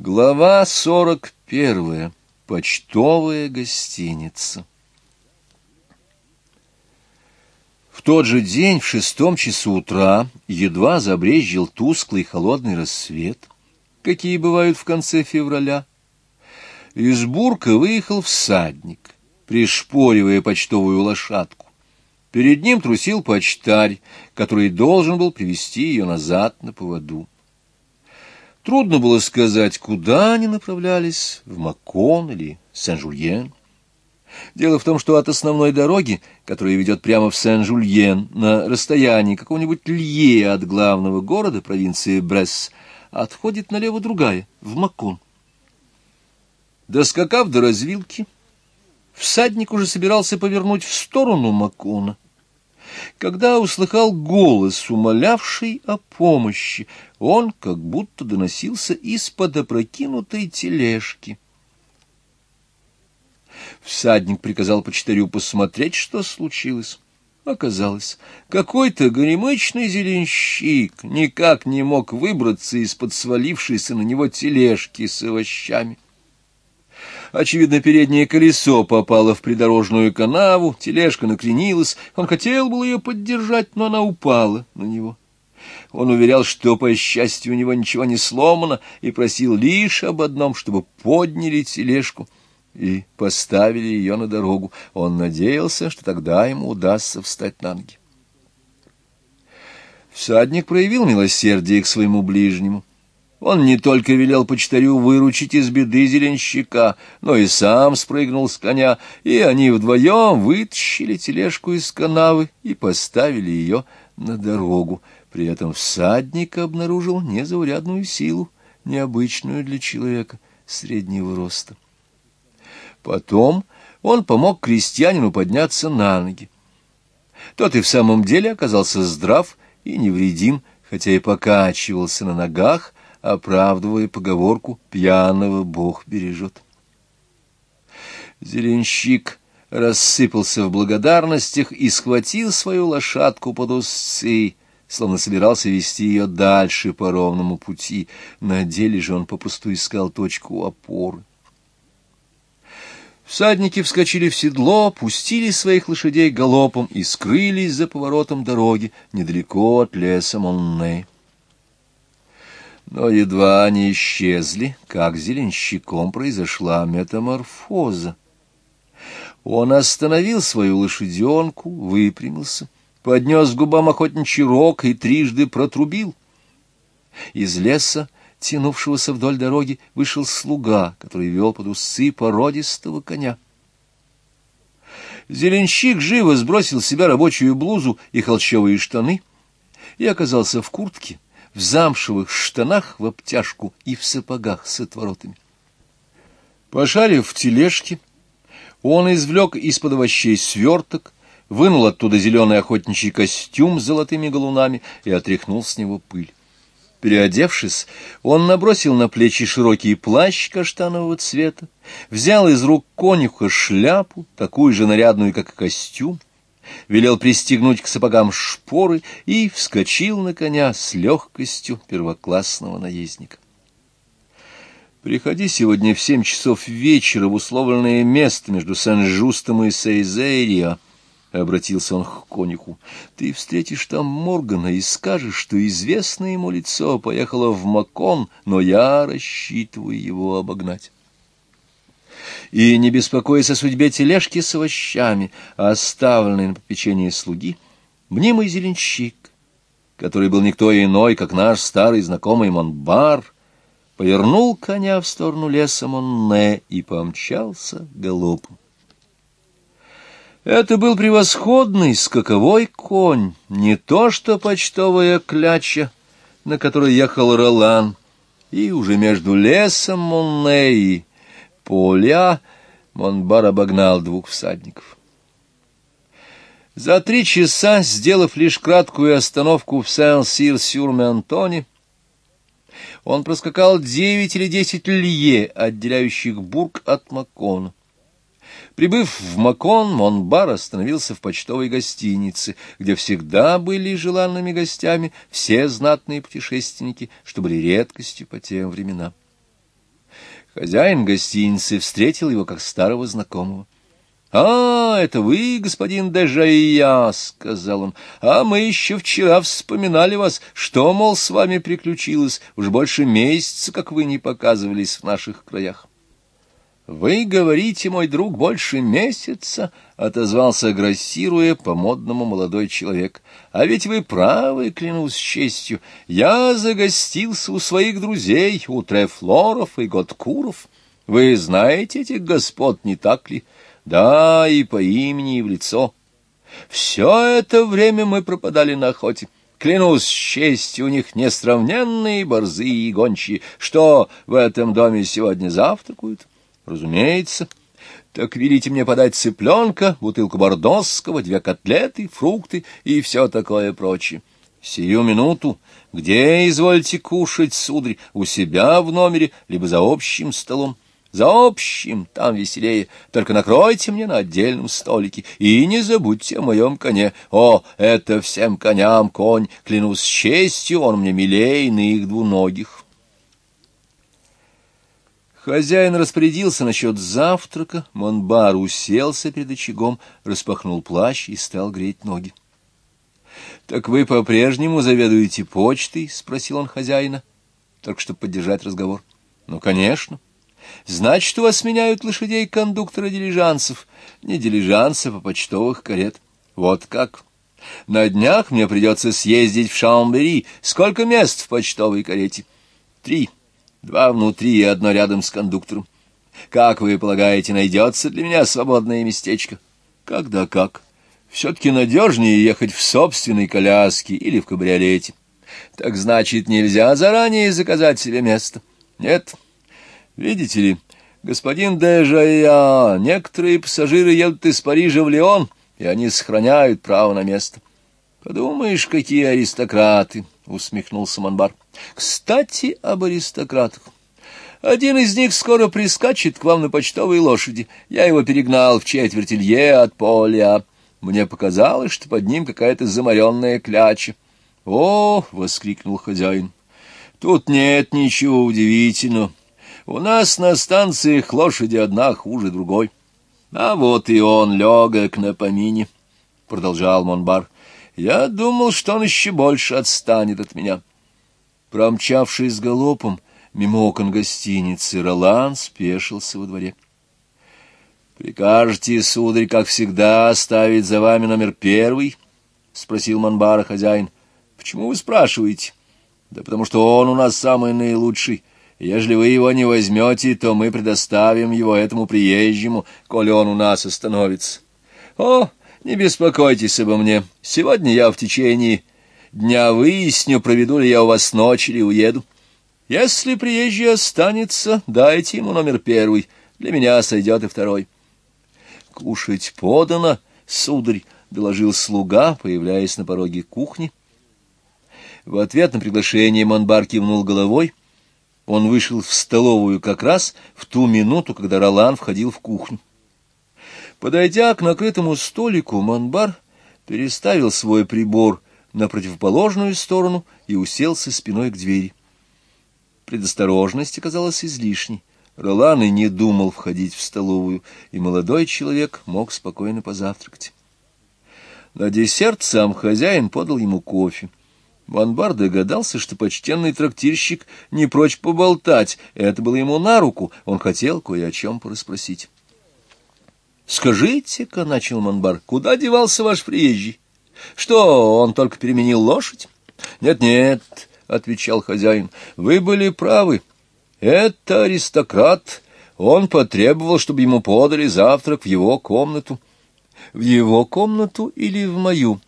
Глава сорок первая. Почтовая гостиница. В тот же день, в шестом часу утра, едва забрезжил тусклый холодный рассвет, какие бывают в конце февраля. Из Бурка выехал всадник, пришпоривая почтовую лошадку. Перед ним трусил почтарь, который должен был привести ее назад на поводу. Трудно было сказать, куда они направлялись, в Макон или Сен-Жульен. Дело в том, что от основной дороги, которая ведет прямо в Сен-Жульен, на расстоянии какого-нибудь лье от главного города провинции Бресс, отходит налево другая, в Макон. Доскакав до развилки, всадник уже собирался повернуть в сторону Макона когда услыхал голос, умолявший о помощи. Он как будто доносился из-под опрокинутой тележки. Всадник приказал почтарю посмотреть, что случилось. Оказалось, какой-то горемычный зеленщик никак не мог выбраться из-под свалившейся на него тележки с овощами. Очевидно, переднее колесо попало в придорожную канаву, тележка накренилась, он хотел было ее поддержать, но она упала на него. Он уверял, что, по счастью, у него ничего не сломано, и просил лишь об одном, чтобы подняли тележку и поставили ее на дорогу. Он надеялся, что тогда ему удастся встать на ноги. Всадник проявил милосердие к своему ближнему. Он не только велел почтарю выручить из беды зеленщика, но и сам спрыгнул с коня, и они вдвоем вытащили тележку из канавы и поставили ее на дорогу. При этом всадник обнаружил незаурядную силу, необычную для человека среднего роста. Потом он помог крестьянину подняться на ноги. Тот и в самом деле оказался здрав и невредим, хотя и покачивался на ногах, оправдывая поговорку «пьяного Бог бережет». Зеленщик рассыпался в благодарностях и схватил свою лошадку под усы, словно собирался вести ее дальше по ровному пути. На деле же он попусту искал точку опоры. Всадники вскочили в седло, пустили своих лошадей галопом и скрылись за поворотом дороги недалеко от леса Монне. Но едва они исчезли, как зеленщиком произошла метаморфоза. Он остановил свою лошаденку, выпрямился, поднес к губам охотничий рог и трижды протрубил. Из леса, тянувшегося вдоль дороги, вышел слуга, который вел под усы породистого коня. Зеленщик живо сбросил с себя рабочую блузу и холщовые штаны и оказался в куртке, в замшевых штанах в обтяжку и в сапогах с отворотами. Пошарив в тележке, он извлек из-под овощей сверток, вынул оттуда зеленый охотничий костюм с золотыми галунами и отряхнул с него пыль. Переодевшись, он набросил на плечи широкий плащ каштанового цвета, взял из рук конюха шляпу, такую же нарядную, как и костюм, велел пристегнуть к сапогам шпоры и вскочил на коня с легкостью первоклассного наездника. «Приходи сегодня в семь часов вечера в условленное место между Сан-Жустом и Сейзерио», — обратился он к конюху. «Ты встретишь там Моргана и скажешь, что известное ему лицо поехало в Макон, но я рассчитываю его обогнать» и, не беспокоясь о судьбе тележки с овощами, оставленной на попечение слуги, мнимый зеленщик, который был никто иной, как наш старый знакомый Монбар, повернул коня в сторону леса Монне и помчался галопом. Это был превосходный скаковой конь, не то что почтовая кляча, на которой ехал Ролан, и уже между лесом Монне и поля Монбар обогнал двух всадников. За три часа, сделав лишь краткую остановку в Сен-Сир-Сюр-Ментоне, он проскакал девять или десять лье, отделяющих Бург от Макона. Прибыв в Макон, Монбар остановился в почтовой гостинице, где всегда были желанными гостями все знатные путешественники, что были редкостью по тем временам. Хозяин гостиницы встретил его как старого знакомого. — А, это вы, господин Дежая, — сказал он, — а мы еще вчера вспоминали вас, что, мол, с вами приключилось, уж больше месяца, как вы не показывались в наших краях. — Вы говорите, мой друг, больше месяца, — отозвался, грассируя по-модному молодой человек. — А ведь вы правы, клянусь честью, я загостился у своих друзей, у Трефлоров и Готкуров. Вы знаете этих господ, не так ли? — да, и по имени, и в лицо. Все это время мы пропадали на охоте. Клянусь честью, у них несравненные борзые и гончие. Что в этом доме сегодня завтракают? Разумеется. Так велите мне подать цыпленка, бутылку бордосского, две котлеты, фрукты и все такое прочее. Сию минуту, где извольте кушать, сударь, у себя в номере, либо за общим столом? За общим там веселее, только накройте мне на отдельном столике, и не забудьте о моем коне. О, это всем коням конь, клянусь честью, он мне милее иных двуногих. Хозяин распорядился насчет завтрака, Монбар уселся перед очагом, распахнул плащ и стал греть ноги. — Так вы по-прежнему заведуете почтой? — спросил он хозяина, только чтобы поддержать разговор. — Ну, конечно. — Значит, у вас меняют лошадей кондуктора дилижансов. Не дилижансов, а почтовых карет. Вот как. На днях мне придется съездить в Шамбери. Сколько мест в почтовой карете? Три. Два внутри и одно рядом с кондуктором. Как вы полагаете, найдется для меня свободное местечко? Когда как? Все-таки надежнее ехать в собственной коляске или в кабриолете. Так значит, нельзя заранее заказать себе место? Нет. Видите ли, господин Дежая, некоторые пассажиры едут из Парижа в Лион, и они сохраняют право на место. Подумаешь, какие аристократы, — усмехнулся Монбар. Кстати, об аристократах. Один из них скоро прискачет к вам на почтовой лошади. Я его перегнал в четверть лье от поля. Мне показалось, что под ним какая-то замаренная кляча. — О! — воскликнул хозяин. — Тут нет ничего удивительного. У нас на станциях лошади одна хуже другой. А вот и он, легок на помине, — продолжал Монбар. Я думал, что он еще больше отстанет от меня. Промчавшись галопом мимо окон гостиницы, Ролан спешился во дворе. — Прикажете, сударь, как всегда, оставить за вами номер первый? — спросил Монбара хозяин. — Почему вы спрашиваете? — Да потому что он у нас самый наилучший. Ежели вы его не возьмете, то мы предоставим его этому приезжему, коли он у нас остановится. О, не беспокойтесь обо мне. Сегодня я в течение дня выясню, проведу ли я у вас ночь или уеду. Если приезжий останется, дайте ему номер первый. Для меня сойдет и второй. Кушать подано, сударь, — доложил слуга, появляясь на пороге кухни. В ответ на приглашение Монбар кивнул головой — он вышел в столовую как раз в ту минуту, когда Ролан входил в кухню. Подойдя к накрытому столику, Монбар переставил свой прибор на противоположную сторону и уселся спиной к двери. Предосторожность оказалась излишней. Ролан и не думал входить в столовую, и молодой человек мог спокойно позавтракать. На десерт сам хозяин подал ему кофе. Ванбар догадался, что почтенный трактирщик не прочь поболтать. Это было ему на руку, он хотел кое о чем порасспросить. «Скажите-ка», — начал Манбар, — «куда девался ваш приезжий? Что, он только переменил лошадь?» «Нет-нет», — отвечал хозяин, — «вы были правы. Это аристократ. Он потребовал, чтобы ему подали завтрак в его комнату». «В его комнату или в мою?»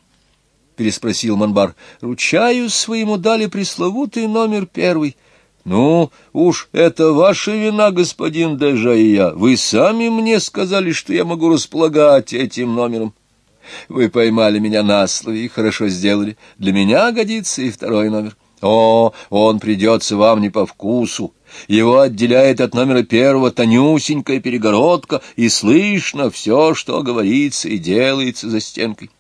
переспросил Манбар. — Ручаюсь, своему дали пресловутый номер первый. — Ну, уж это ваша вина, господин Дежая. Вы сами мне сказали, что я могу располагать этим номером. Вы поймали меня на слове и хорошо сделали. Для меня годится и второй номер. О, он придется вам не по вкусу. Его отделяет от номера первого тонюсенькая перегородка, и слышно все, что говорится и делается за стенкой.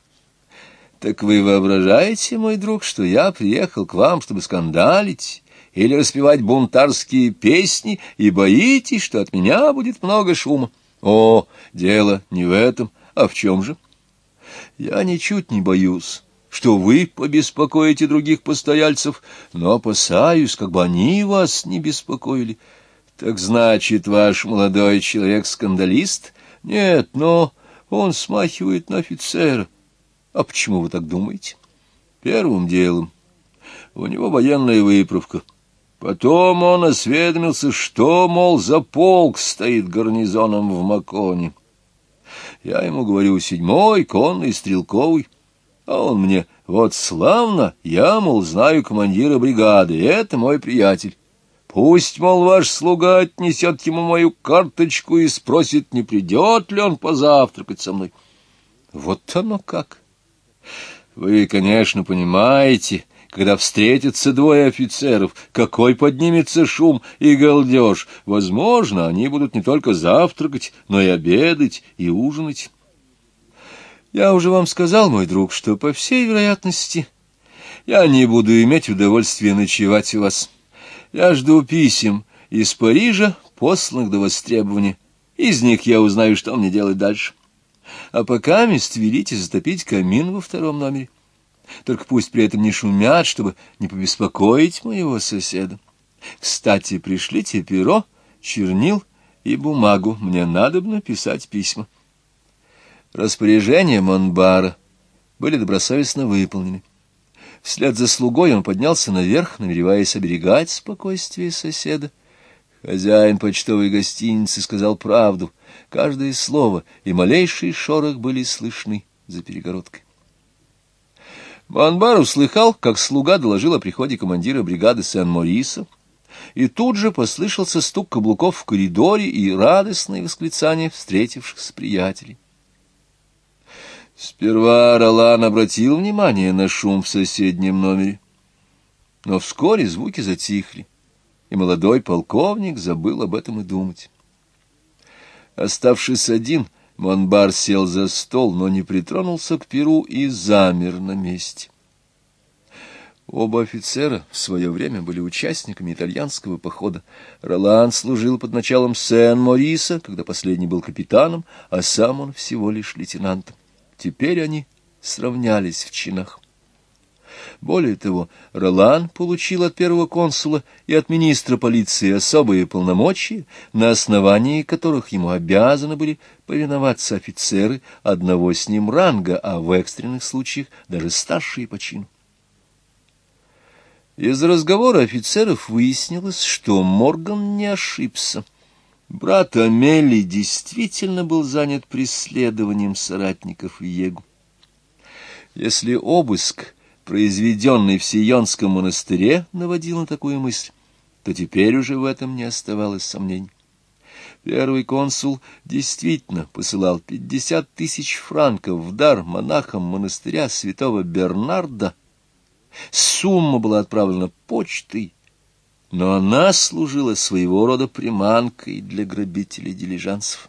Так вы воображаете, мой друг, что я приехал к вам, чтобы скандалить или распевать бунтарские песни, и боитесь, что от меня будет много шума. О, дело не в этом, а в чем же? Я ничуть не боюсь, что вы побеспокоите других постояльцев, но опасаюсь, как бы они вас не беспокоили. Так значит, ваш молодой человек скандалист? Нет, но он смахивает на офицера. А почему вы так думаете? Первым делом у него военная выправка. Потом он осведомился, что, мол, за полк стоит гарнизоном в Маконе. Я ему говорю, седьмой, конный, стрелковый. А он мне, вот славно, я, мол, знаю командира бригады, это мой приятель. Пусть, мол, ваш слуга отнесет ему мою карточку и спросит, не придет ли он позавтракать со мной. Вот оно как. Вы, конечно, понимаете, когда встретятся двое офицеров, какой поднимется шум и галдеж. Возможно, они будут не только завтракать, но и обедать, и ужинать. Я уже вам сказал, мой друг, что, по всей вероятности, я не буду иметь удовольствия ночевать у вас. Я жду писем из Парижа, посланных до востребования. Из них я узнаю, что мне делать дальше. А пока мест велите затопить камин во втором номере. Только пусть при этом не шумят, чтобы не побеспокоить моего соседа. Кстати, пришлите перо, чернил и бумагу. Мне надо бы написать письма. Распоряжения Монбара были добросовестно выполнены. Вслед за слугой он поднялся наверх, намереваясь оберегать спокойствие соседа. Хозяин почтовой гостиницы сказал правду. Каждое слово и малейший шорох были слышны за перегородкой. Банбар услыхал, как слуга доложил о приходе командира бригады Сен-Мориса, и тут же послышался стук каблуков в коридоре и радостные восклицания встретившихся приятелей. Сперва Ролан обратил внимание на шум в соседнем номере, но вскоре звуки затихли, и молодой полковник забыл об этом и думать. Оставшись один, — Монбар сел за стол, но не притронулся к перу и замер на месте. Оба офицера в свое время были участниками итальянского похода. Ролан служил под началом Сен-Мориса, когда последний был капитаном, а сам он всего лишь лейтенантом. Теперь они сравнялись в чинах. Более того, Ролан получил от первого консула и от министра полиции особые полномочия, на основании которых ему обязаны были повиноваться офицеры одного с ним ранга, а в экстренных случаях даже старшие по чину. Из разговора офицеров выяснилось, что Морган не ошибся. Брат Амели действительно был занят преследованием соратников Егу. Если обыск произведенный в Сионском монастыре, наводил на такую мысль, то теперь уже в этом не оставалось сомнений. Первый консул действительно посылал пятьдесят тысяч франков в дар монахам монастыря святого Бернарда. Сумма была отправлена почтой, но она служила своего рода приманкой для грабителей дилижансов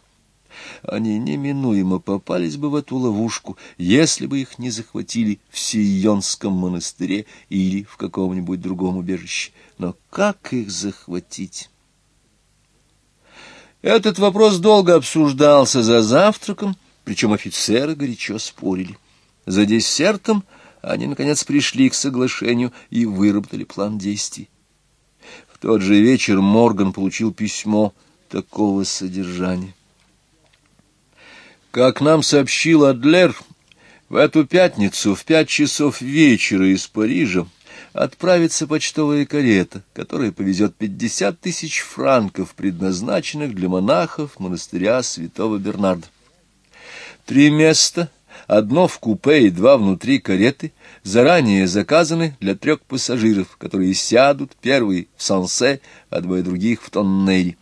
они неминуемо попались бы в эту ловушку, если бы их не захватили в Сионском монастыре или в каком-нибудь другом убежище. Но как их захватить? Этот вопрос долго обсуждался за завтраком, причем офицеры горячо спорили. За десертом они, наконец, пришли к соглашению и выработали план действий. В тот же вечер Морган получил письмо такого содержания. Как нам сообщил Адлер, в эту пятницу в пять часов вечера из Парижа отправится почтовая карета, которая повезет пятьдесят тысяч франков, предназначенных для монахов монастыря святого Бернарда. Три места, одно в купе и два внутри кареты, заранее заказаны для трех пассажиров, которые сядут, первый в Сансе, а двое других в Тоннере.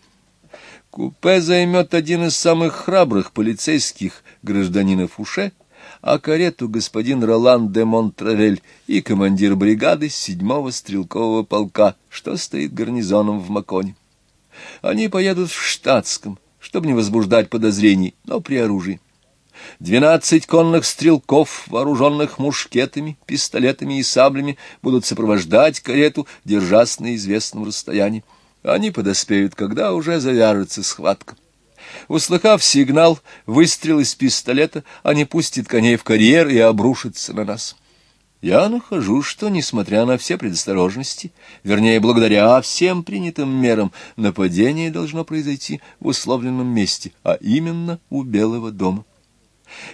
Купе займет один из самых храбрых полицейских гражданинов Уше, а карету господин Ролан де Монтревель и командир бригады седьмого стрелкового полка, что стоит гарнизоном в Маконе. Они поедут в штатском, чтобы не возбуждать подозрений, но при оружии. Двенадцать конных стрелков, вооруженных мушкетами, пистолетами и саблями, будут сопровождать карету, держась на известном расстоянии. Они подоспеют, когда уже завяжется схватка. Услыхав сигнал, выстрел из пистолета, они пустят коней в карьер и обрушатся на нас. Я нахожу, что, несмотря на все предосторожности, вернее, благодаря всем принятым мерам, нападение должно произойти в условленном месте, а именно у Белого дома.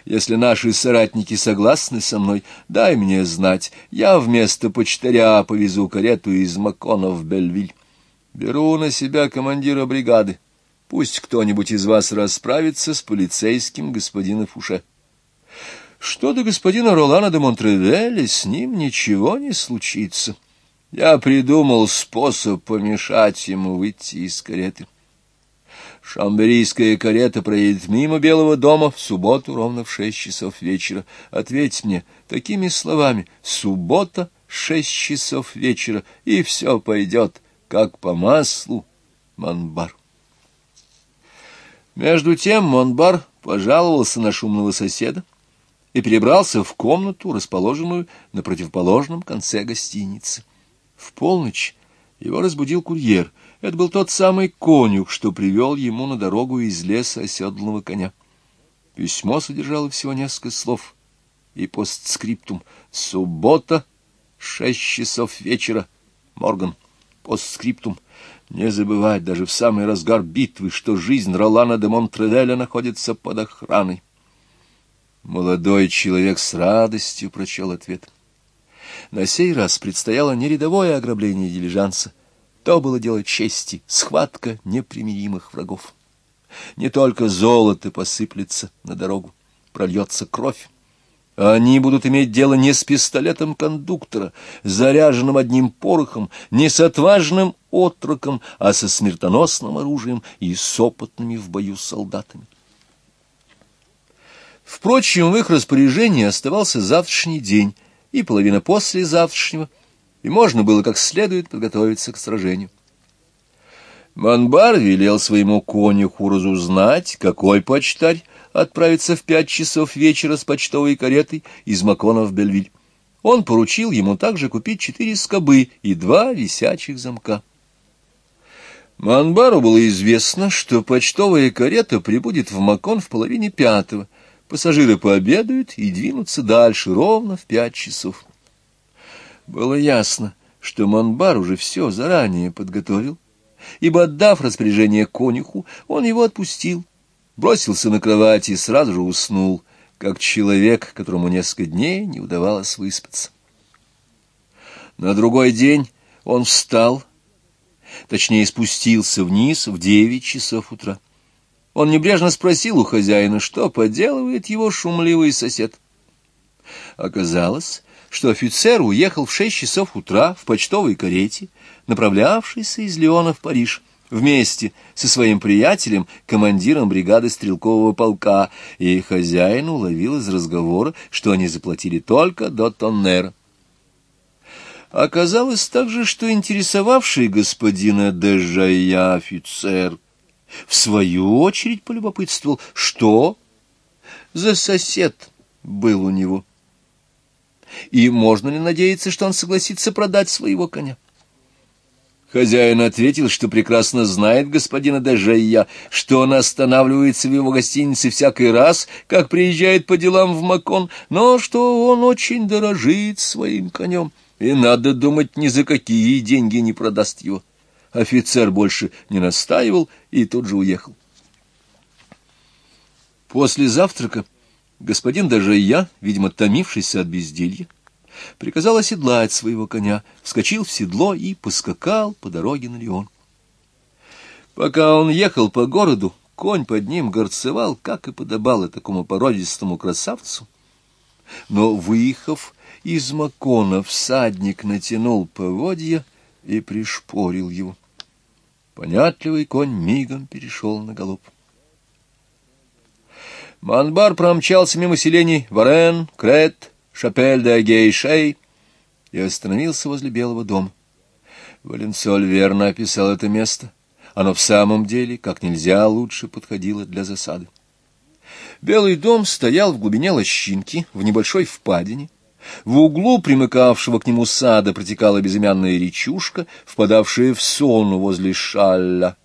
Если наши соратники согласны со мной, дай мне знать. Я вместо почтаря повезу карету из Макона в Бельвиль. Беру на себя командира бригады. Пусть кто-нибудь из вас расправится с полицейским господина Фуше. Что до господина Ролана де Монтревеля, с ним ничего не случится. Я придумал способ помешать ему выйти из кареты. Шамберийская карета проедет мимо Белого дома в субботу ровно в шесть часов вечера. Ответь мне такими словами «Суббота, шесть часов вечера», и все пойдет, как по маслу, Монбар. Между тем Монбар пожаловался на шумного соседа и перебрался в комнату, расположенную на противоположном конце гостиницы. В полночь его разбудил курьер — это был тот самый конюх, что привел ему на дорогу из леса оседланного коня. Письмо содержало всего несколько слов. И постскриптум. Суббота, шесть часов вечера. Морган. Постскриптум. Не забывать даже в самый разгар битвы, что жизнь Ролана де Монтределя находится под охраной. Молодой человек с радостью прочел ответ. На сей раз предстояло не рядовое ограбление дилижанса, то было дело чести, схватка непримиримых врагов. Не только золото посыплется на дорогу, прольется кровь. Они будут иметь дело не с пистолетом кондуктора, заряженным одним порохом, не с отважным отроком, а со смертоносным оружием и с опытными в бою солдатами. Впрочем, в их распоряжении оставался завтрашний день и половина послезавтрашнего — и можно было как следует подготовиться к сражению. Манбар велел своему конюху разузнать, какой почтарь отправится в пять часов вечера с почтовой каретой из Макона в Бельвиль. Он поручил ему также купить четыре скобы и два висячих замка. Манбару было известно, что почтовая карета прибудет в Макон в половине пятого. Пассажиры пообедают и двинутся дальше ровно в пять часов. Было ясно, что Монбар уже все заранее подготовил, ибо, отдав распоряжение конюху, он его отпустил, бросился на кровать и сразу же уснул, как человек, которому несколько дней не удавалось выспаться. На другой день он встал, точнее спустился вниз в девять часов утра. Он небрежно спросил у хозяина, что поделывает его шумливый сосед. Оказалось, что офицер уехал в шесть часов утра в почтовой карете, направлявшейся из Леона в Париж, вместе со своим приятелем, командиром бригады стрелкового полка, и хозяин уловил из разговора, что они заплатили только до Тоннера. Оказалось также, что интересовавший господина Дежая офицер в свою очередь полюбопытствовал, что за сосед был у него и можно ли надеяться, что он согласится продать своего коня? Хозяин ответил, что прекрасно знает господина Дежея, что он останавливается в его гостинице всякий раз, как приезжает по делам в Макон, но что он очень дорожит своим конем, и, надо думать, ни за какие деньги не продаст его. Офицер больше не настаивал и тут же уехал. После завтрака Господин даже я, видимо, томившийся от безделья, приказал оседлать своего коня, вскочил в седло и поскакал по дороге на Леон. Пока он ехал по городу, конь под ним горцевал, как и подобало такому породистому красавцу. Но, выехав из Макона, всадник натянул поводья и пришпорил его. Понятливый конь мигом перешел на галоп. Манбар промчался мимо селений Варен, Крет, Шапель-де-Гейшей и остановился возле Белого дома. Валенсоль верно описал это место. Оно в самом деле как нельзя лучше подходило для засады. Белый дом стоял в глубине лощинки, в небольшой впадине. В углу, примыкавшего к нему сада, протекала безымянная речушка, впадавшая в сону возле шалля.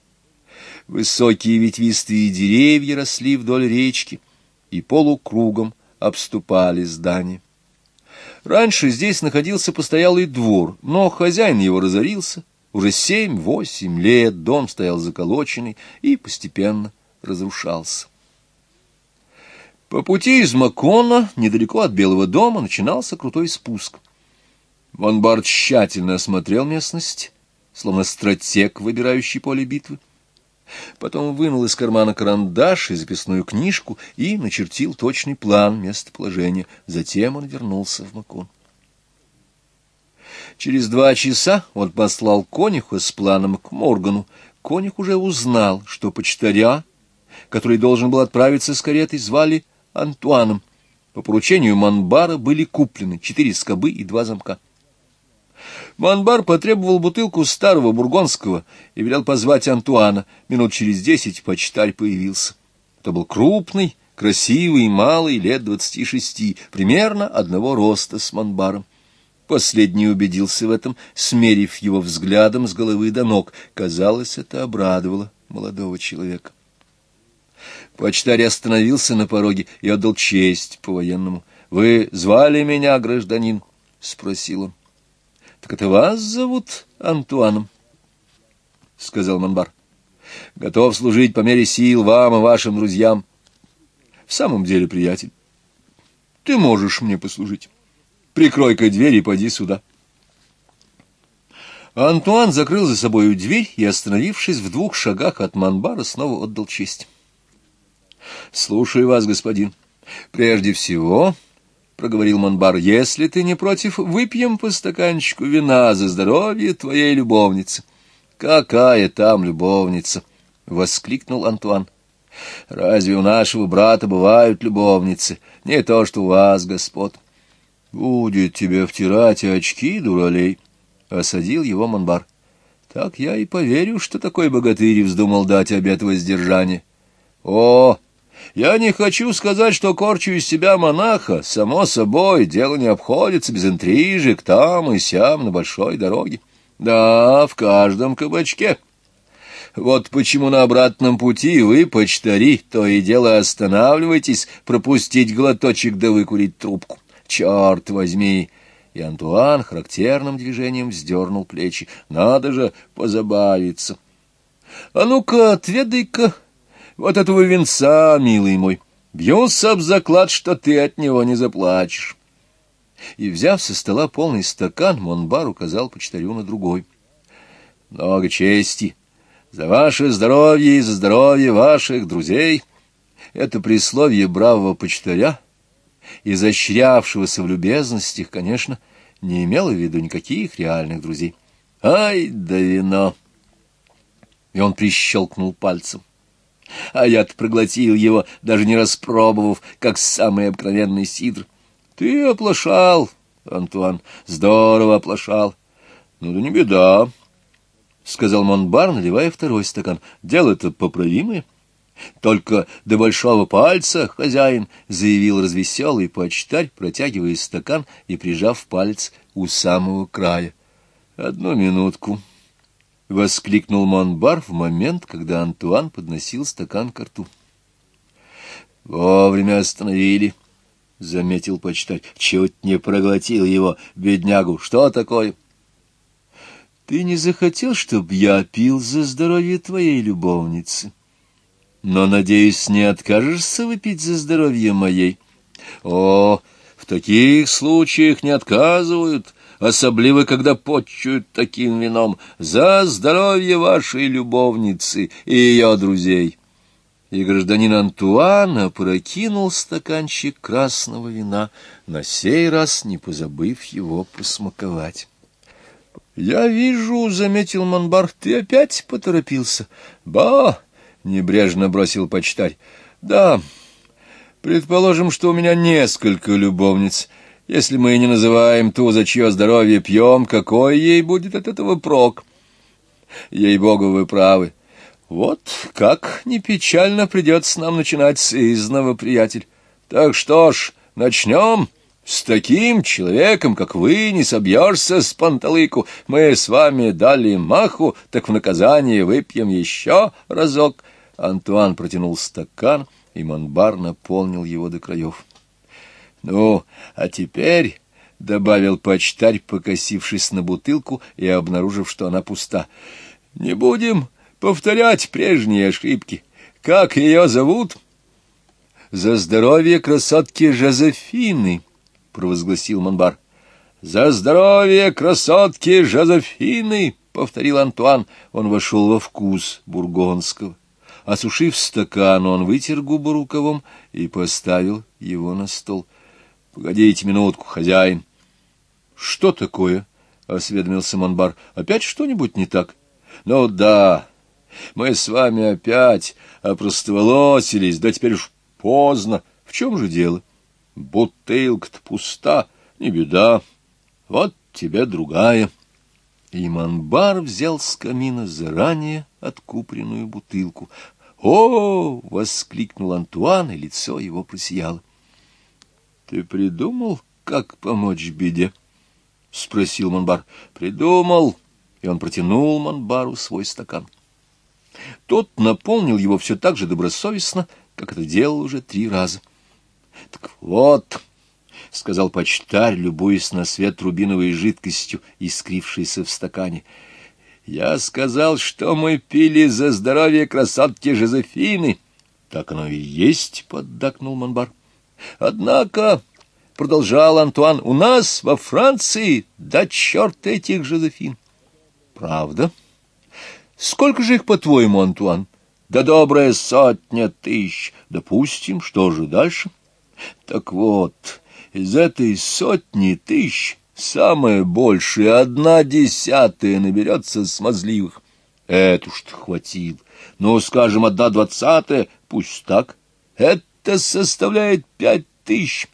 Высокие ветвистые деревья росли вдоль речки и полукругом обступали здание. Раньше здесь находился постоялый двор, но хозяин его разорился. Уже семь-восемь лет дом стоял заколоченный и постепенно разрушался. По пути из Макона, недалеко от Белого дома, начинался крутой спуск. Ван Барт тщательно осмотрел местность, словно стратег, выбирающий поле битвы. Потом вынул из кармана карандаш и записную книжку и начертил точный план местоположения. Затем он вернулся в Макон. Через два часа он послал конюха с планом к Моргану. Конюх уже узнал, что почтаря, который должен был отправиться с каретой, звали Антуаном. По поручению Манбара были куплены четыре скобы и два замка. Манбар потребовал бутылку старого бургонского и велел позвать Антуана. Минут через десять почтарь появился. Это был крупный, красивый, малый, лет двадцати шести, примерно одного роста с Манбаром. Последний убедился в этом, смерив его взглядом с головы до ног. Казалось, это обрадовало молодого человека. Почтарь остановился на пороге и отдал честь по-военному. — Вы звали меня, гражданин? — спросил он. — Так это вас зовут Антуаном? — сказал Монбар. — Готов служить по мере сил вам и вашим друзьям. — В самом деле, приятель, ты можешь мне послужить. Прикрой-ка дверь и поди сюда. Антуан закрыл за собою дверь и, остановившись в двух шагах от Манбара, снова отдал честь. — Слушаю вас, господин. Прежде всего, — проговорил Монбар, — если ты не против, выпьем по стаканчику вина за здоровье твоей любовницы. — Какая там любовница? — воскликнул Антуан. — Разве у нашего брата бывают любовницы? Не то, что у вас, господ. — Будет тебе втирать очки, дуралей, — осадил его Монбар. — Так я и поверю, что такой богатырь вздумал дать обет воздержания. — О! — я не хочу сказать, что корчу из себя монаха. Само собой, дело не обходится без интрижек там и сям на большой дороге. Да, в каждом кабачке. Вот почему на обратном пути вы, почтари, то и дело останавливаетесь пропустить глоточек да выкурить трубку. Черт возьми! И Антуан характерным движением вздернул плечи. Надо же позабавиться. А ну-ка, отведай-ка вот этого венца, милый мой, бьюсь об заклад, что ты от него не заплачешь. И, взяв со стола полный стакан, Монбар указал почтарю на другой. Много чести за ваше здоровье и за здоровье ваших друзей. Это присловие бравого почтаря, изощрявшегося в любезностях, конечно, не имело в виду никаких реальных друзей. Ай да вино! И он прищелкнул пальцем а я-то проглотил его, даже не распробовав, как самый обыкновенный сидр. Ты оплошал, Антуан, здорово оплошал. Ну да не беда, — сказал Монбар, наливая второй стакан. Дело-то поправимое. Только до большого пальца, хозяин, — заявил развеселый почтарь, протягивая стакан и прижав палец у самого края. — Одну минутку. —— воскликнул Монбар в момент, когда Антуан подносил стакан к рту. — Вовремя остановили, — заметил почтарь. — Чуть не проглотил его, беднягу. Что такое? — Ты не захотел, чтобы я пил за здоровье твоей любовницы? Но, надеюсь, не откажешься выпить за здоровье моей? — О, в таких случаях не отказывают, — особливо, когда почуют таким вином, за здоровье вашей любовницы и ее друзей. И гражданин Антуана прокинул стаканчик красного вина, на сей раз не позабыв его посмаковать. — Я вижу, — заметил Монбар, — ты опять поторопился. — Ба! — небрежно бросил почтарь. — Да, предположим, что у меня несколько любовниц — если мы не называем ту, за чье здоровье пьем, какой ей будет от этого прок? Ей-богу, вы правы. Вот как не печально придется нам начинать с изного, приятель. Так что ж, начнем. С таким человеком, как вы, не собьешься с панталыку. Мы с вами дали маху, так в наказание выпьем еще разок. Антуан протянул стакан, и Монбар наполнил его до краев. — Ну, а теперь, — добавил почтарь, покосившись на бутылку и обнаружив, что она пуста, — не будем повторять прежние ошибки. Как ее зовут? — За здоровье красотки Жозефины, — провозгласил Монбар. — За здоровье красотки Жозефины, — повторил Антуан. Он вошел во вкус бургонского. Осушив стакан, он вытер губы рукавом и поставил его на стол. — Погодите минутку, хозяин. — Что такое? — осведомился Монбар. — Опять что-нибудь не так? — Ну да, мы с вами опять опростоволосились, да теперь уж поздно. В чем же дело? Бутылка-то пуста, не беда. Вот тебе другая. И Монбар взял с камина заранее откупленную бутылку. «О!» — воскликнул Антуан, и лицо его просияло. «Ты придумал, как помочь беде?» — спросил Монбар. «Придумал!» И он протянул Монбару свой стакан. Тот наполнил его все так же добросовестно, как это делал уже три раза. — Так вот, — сказал почтарь, любуясь на свет рубиновой жидкостью, искрившейся в стакане, — я сказал, что мы пили за здоровье красотки Жозефины. — Так оно и есть, — поддакнул Монбар. — Однако, — продолжал Антуан, — у нас во Франции, да черт этих Жозефин. — Правда? — Сколько же их, по-твоему, Антуан? Да добрая сотня тысяч. Допустим, что же дальше? Так вот, из этой сотни тысяч самое большее, одна десятая наберется смазливых. Это уж-то хватило. Ну, скажем, одна двадцатая, пусть так. Это составляет пять тысяч.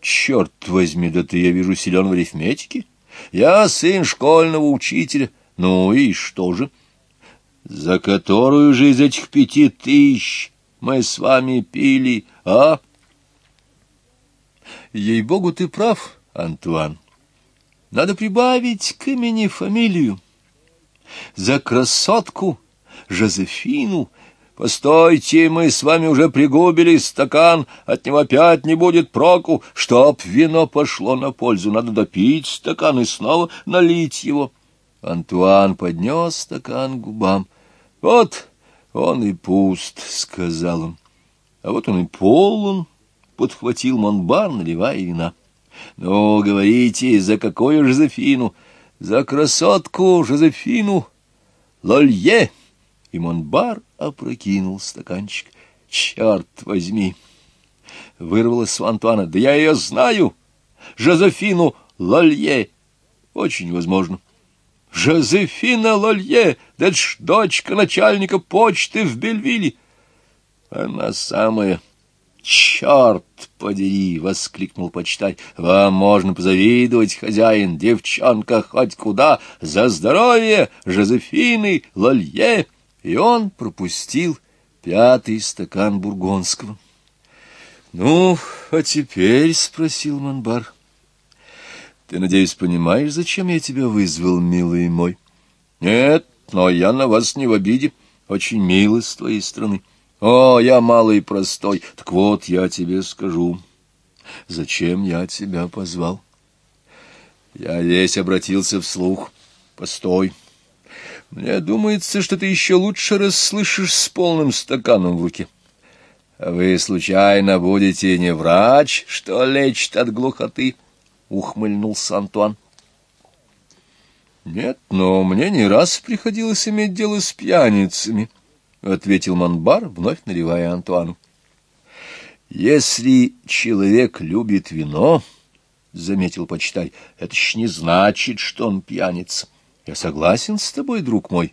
Черт возьми, да ты, я вижу, силен в арифметике. Я сын школьного учителя. Ну и что же? За которую же из этих пяти тысяч мы с вами пили, а? Ей-богу, ты прав, Антуан. Надо прибавить к имени фамилию. За красотку Жозефину Постойте, мы с вами уже пригубили стакан, от него опять не будет проку. Чтоб вино пошло на пользу, надо допить стакан и снова налить его. Антуан поднес стакан к губам. — Вот он и пуст, — сказал он. — А вот он и полон, — подхватил Монбар, наливая вина. — Ну, говорите, за какую Жозефину? За красотку Жозефину Лолье! И Монбар опрокинул стаканчик. — Черт возьми! — вырвалось у Антуана. — Да я ее знаю! Жозефину Лолье! Очень возможно. — Жозефина Лолье, да это ж дочка начальника почты в Бельвилле. Она самая... «Черт подери!» — воскликнул почтарь. «Вам можно позавидовать, хозяин, девчонка, хоть куда! За здоровье Жозефины Лолье!» И он пропустил пятый стакан бургонского. «Ну, а теперь?» — спросил Монбар. Ты, надеюсь, понимаешь, зачем я тебя вызвал, милый мой? Нет, но я на вас не в обиде. Очень мило с твоей стороны. О, я малый и простой. Так вот, я тебе скажу, зачем я тебя позвал. Я весь обратился вслух. Постой. Мне думается, что ты еще лучше расслышишь с полным стаканом в руке. Вы, случайно, будете не врач, что лечит от глухоты?» ухмыльнулся Антуан. Нет, но мне не раз приходилось иметь дело с пьяницами, ответил Манбар, вновь наливая Антуану. Если человек любит вино, заметил почтай, это ж не значит, что он пьяница. Я согласен с тобой, друг мой,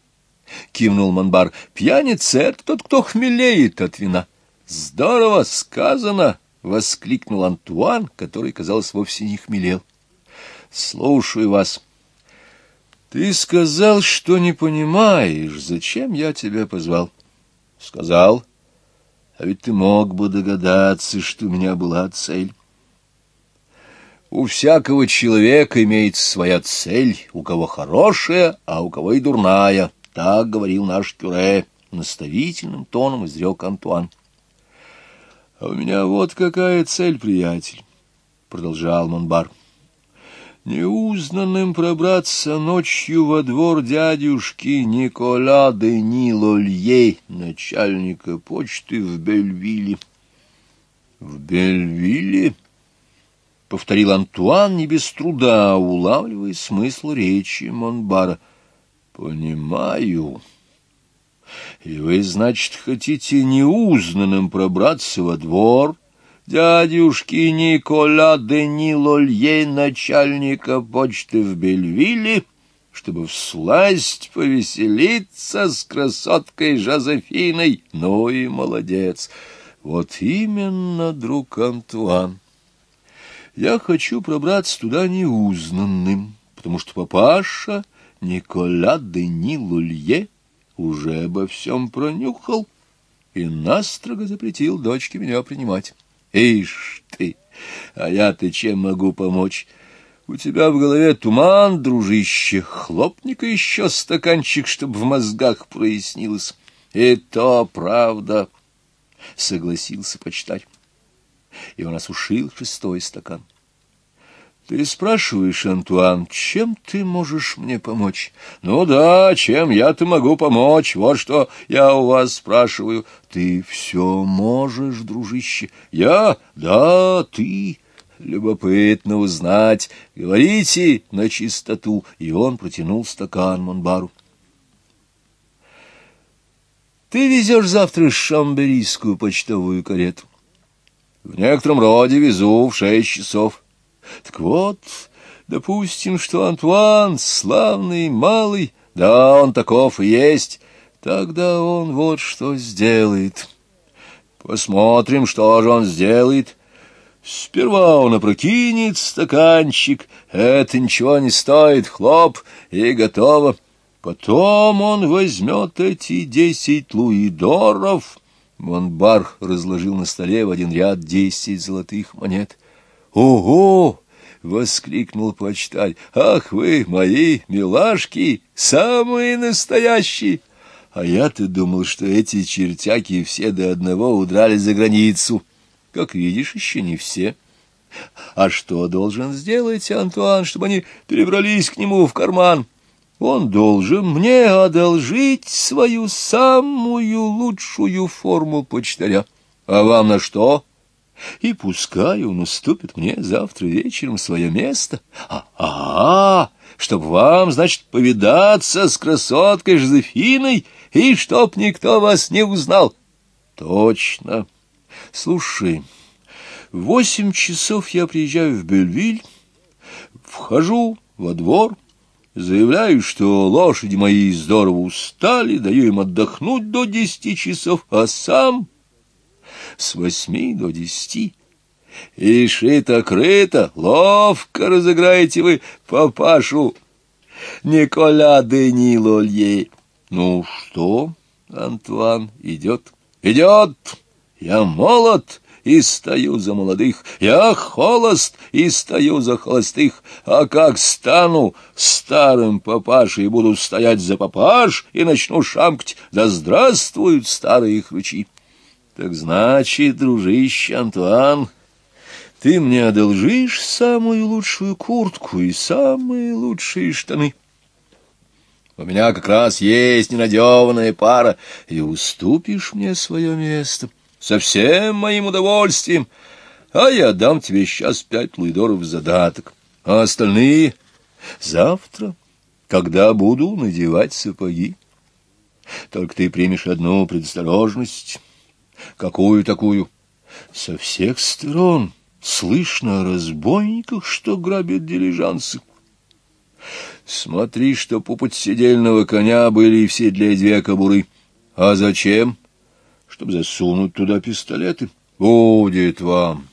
кивнул Манбар. Пьяница — это тот, кто хмелеет от вина. Здорово сказано, — воскликнул Антуан, который, казалось, вовсе не хмелел. — Слушаю вас. Ты сказал, что не понимаешь, зачем я тебя позвал. Сказал. А ведь ты мог бы догадаться, что у меня была цель. У всякого человека имеется своя цель, у кого хорошая, а у кого и дурная. Так говорил наш Кюре, наставительным тоном изрек Антуан. — А у меня вот какая цель, приятель, — продолжал Монбар. — Неузнанным пробраться ночью во двор дядюшки Никола де Нилолье, начальника почты в Бельвилле. — В Бельвилле? —— повторил Антуан не без труда, улавливая смысл речи Монбара. — Понимаю. И вы, значит, хотите неузнанным пробраться во двор дядюшки Никола де Нилолье, начальника почты в Бельвилле, чтобы всласть повеселиться с красоткой Жозефиной? Ну и молодец! Вот именно, друг Антуан. Я хочу пробраться туда неузнанным, потому что папаша Никола Дени Лулье уже обо всем пронюхал и настрого запретил дочке меня принимать. Ишь ты! А я-то чем могу помочь? У тебя в голове туман, дружище, хлопника еще стаканчик, чтобы в мозгах прояснилось. И то правда, — согласился почтарь и он осушил шестой стакан. Ты спрашиваешь, Антуан, чем ты можешь мне помочь? Ну да, чем я-то могу помочь? Вот что я у вас спрашиваю. Ты все можешь, дружище? Я? Да, ты. Любопытно узнать. Говорите на чистоту. И он протянул стакан Монбару. Ты везешь завтра шамберийскую почтовую карету. В некотором роде везу в шесть часов. Так вот, допустим, что Антуан славный, малый, да, он таков и есть, тогда он вот что сделает. Посмотрим, что же он сделает. Сперва он опрокинет стаканчик, это ничего не стоит, хлоп, и готово. Потом он возьмет эти десять луидоров Монбар разложил на столе в один ряд десять золотых монет. «Ого!» — воскликнул почтарь. «Ах вы, мои милашки, самые настоящие!» А я-то думал, что эти чертяки все до одного удрали за границу. Как видишь, еще не все. А что должен сделать Антуан, чтобы они перебрались к нему в карман?» Он должен мне одолжить свою самую лучшую форму почтаря. А вам на что? И пускай он уступит мне завтра вечером свое место. А, а, чтоб вам, значит, повидаться с красоткой Жозефиной, и чтоб никто вас не узнал. Точно. Слушай, в восемь часов я приезжаю в Бельвиль, вхожу во двор, Заявляю, что лошади мои здорово устали, даю им отдохнуть до десяти часов, а сам с восьми до десяти. И шито-крыто, ловко разыграете вы папашу Николя де Нилолье. Ну что, Антуан, идет? Идет! Я молод! И стою за молодых. Я холост и стою за холостых. А как стану старым папашей буду стоять за папаш и начну шамкать, да здравствуют старые хручи. Так значит, дружище Антуан, ты мне одолжишь самую лучшую куртку и самые лучшие штаны. У меня как раз есть ненадеванная пара, и уступишь мне свое место со всем моим удовольствием, а я дам тебе сейчас пять луидоров в задаток, а остальные завтра, когда буду надевать сапоги. Только ты примешь одну предосторожность. Какую такую? Со всех сторон слышно о разбойниках, что грабят дилижансы. Смотри, чтоб у подседельного коня были все для две кобуры. А зачем? Чтобы засунуть туда пистолеты. Будет вам.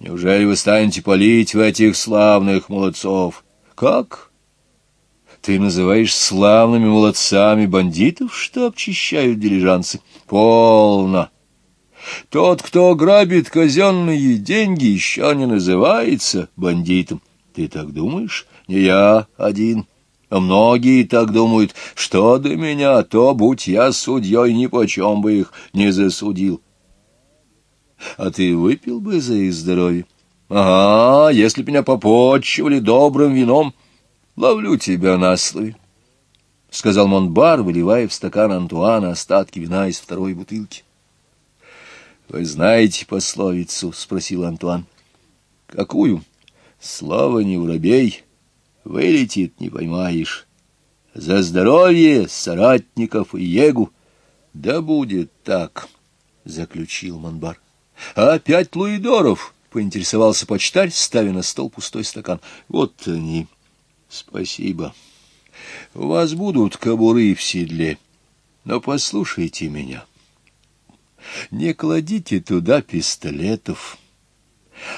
Неужели вы станете полить в этих славных молодцов? Как? Ты называешь славными молодцами бандитов, что обчищают дилижансы? Полно! Тот, кто грабит казенные деньги, еще не называется бандитом. Ты так думаешь? Не я один. Многие так думают, что до меня, то, будь я судьей, ни почем бы их не засудил. А ты выпил бы за их здоровье? Ага, если б меня попотчевали добрым вином, ловлю тебя на слове. — сказал Монбар, выливая в стакан Антуана остатки вина из второй бутылки. — Вы знаете пословицу? — спросил Антуан. — Какую? — Слово не воробей, вылетит, не поймаешь. За здоровье соратников и егу. — Да будет так, — заключил Монбар. — А пять луидоров? — поинтересовался почтарь, ставя на стол пустой стакан. — Вот они. Спасибо. У вас будут кобуры в седле, но послушайте меня. Не кладите туда пистолетов.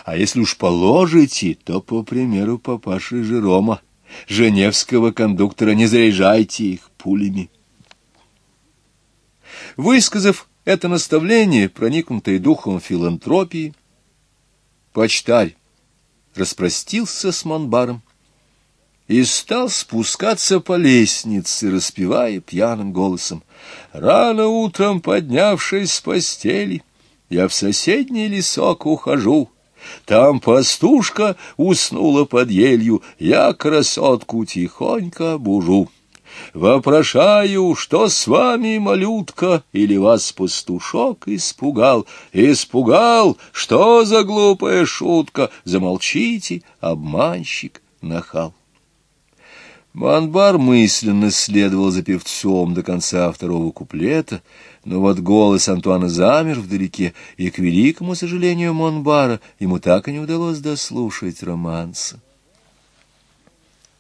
А если уж положите, то по примеру папаши Жерома, женевского кондуктора, не заряжайте их пулями. Высказав это наставление, проникнутое духом филантропии, почтарь распростился с Монбаром и стал спускаться по лестнице, распевая пьяным голосом. Рано утром, поднявшись с постели, я в соседний лесок ухожу. Там пастушка уснула под елью, я красотку тихонько бужу. Вопрошаю, что с вами, малютка, или вас пастушок испугал? Испугал? Что за глупая шутка? Замолчите, обманщик, нахал. Манбар мысленно следовал за певцом до конца второго куплета, но вот голос Антуана замер вдалеке, и, к великому сожалению Монбара, ему так и не удалось дослушать романса.